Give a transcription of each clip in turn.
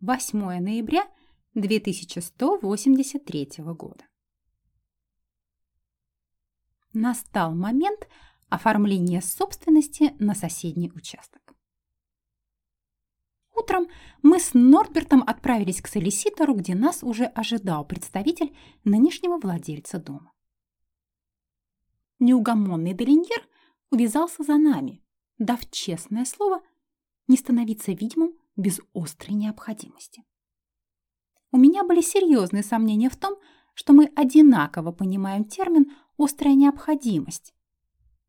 8 ноября 2183 года. Настал момент оформления собственности на соседний участок. Утром мы с Норбертом отправились к солиситору, где нас уже ожидал представитель нынешнего владельца дома. Неугомонный Делиньер увязался за нами, дав честное слово не становиться видимым без острой необходимости. У меня были серьезные сомнения в том, что мы одинаково понимаем термин «острая необходимость»,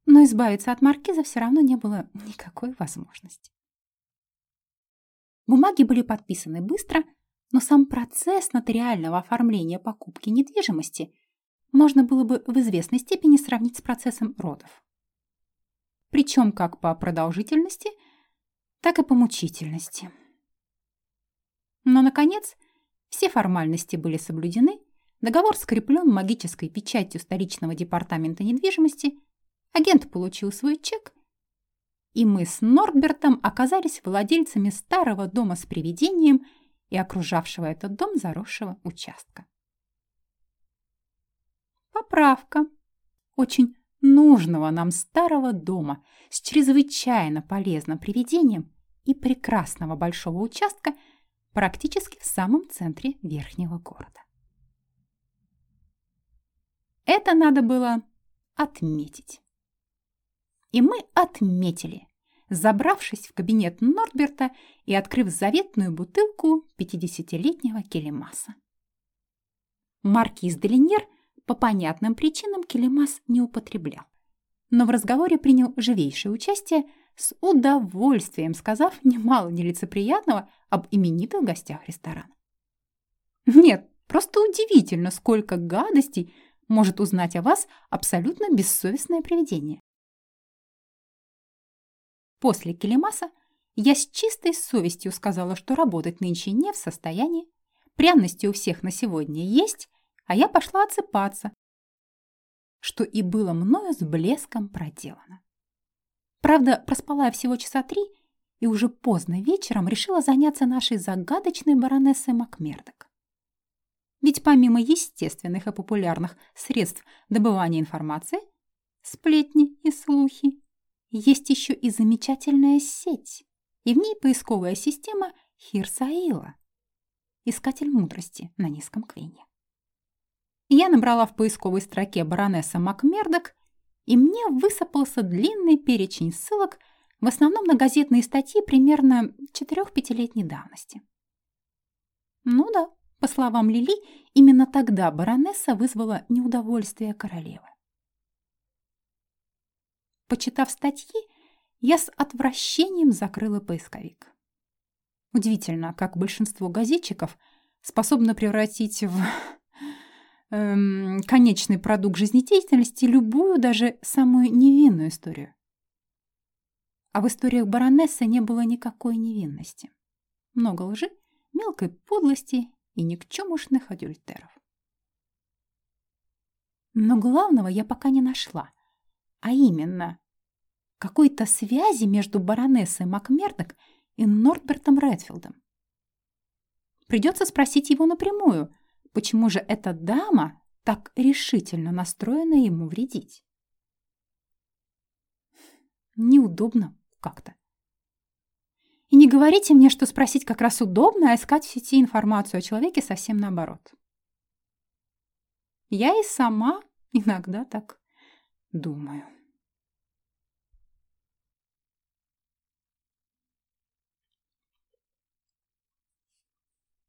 но избавиться от маркиза все равно не было никакой возможности. Бумаги были подписаны быстро, но сам процесс нотариального оформления покупки недвижимости можно было бы в известной степени сравнить с процессом родов. Причем как по продолжительности, так и по мучительности. Но, наконец, все формальности были соблюдены, договор скреплен магической печатью столичного департамента недвижимости, агент получил свой чек, и мы с Нордбертом оказались владельцами старого дома с привидением и окружавшего этот дом заросшего участка. Поправка. Очень нужного нам старого дома с чрезвычайно полезным привидением и прекрасного большого участка – практически в самом центре верхнего города. Это надо было отметить. И мы отметили, забравшись в кабинет Нордберта и открыв заветную бутылку 50-летнего келемаса. Маркиз Делиньер по понятным причинам келемас не употреблял, но в разговоре принял живейшее участие – с удовольствием сказав немало нелицеприятного об именитых гостях ресторана. Нет, просто удивительно, сколько гадостей может узнать о вас абсолютно бессовестное привидение. После Келемаса я с чистой совестью сказала, что работать нынче не в состоянии, пряности у всех на сегодня есть, а я пошла отсыпаться, что и было мною с блеском проделано. Правда, проспала я всего часа три и уже поздно вечером решила заняться нашей загадочной баронессой Макмердок. Ведь помимо естественных и популярных средств добывания информации, сплетни и слухи, есть еще и замечательная сеть, и в ней поисковая система Хирсаила, искатель мудрости на низком квине. Я набрала в поисковой строке баронесса Макмердок и мне высыпался длинный перечень ссылок, в основном на газетные статьи примерно 4-5-летней давности. Ну да, по словам Лили, именно тогда баронесса вызвала неудовольствие королевы. Почитав статьи, я с отвращением закрыла поисковик. Удивительно, как большинство газетчиков способно превратить в эм, конечный продукт жизнедеятельности любую, даже самую невинную историю. А в историях баронессы не было никакой невинности. Много лжи, мелкой подлости и никчемушных адюльтеров. Но главного я пока не нашла, а именно какой-то связи между баронессой Макмердок и Нортбертом Редфилдом. Придется спросить его напрямую – почему же эта дама так решительно настроена ему вредить? Неудобно как-то. И не говорите мне, что спросить как раз удобно, а искать в сети информацию о человеке совсем наоборот. Я и сама иногда так думаю.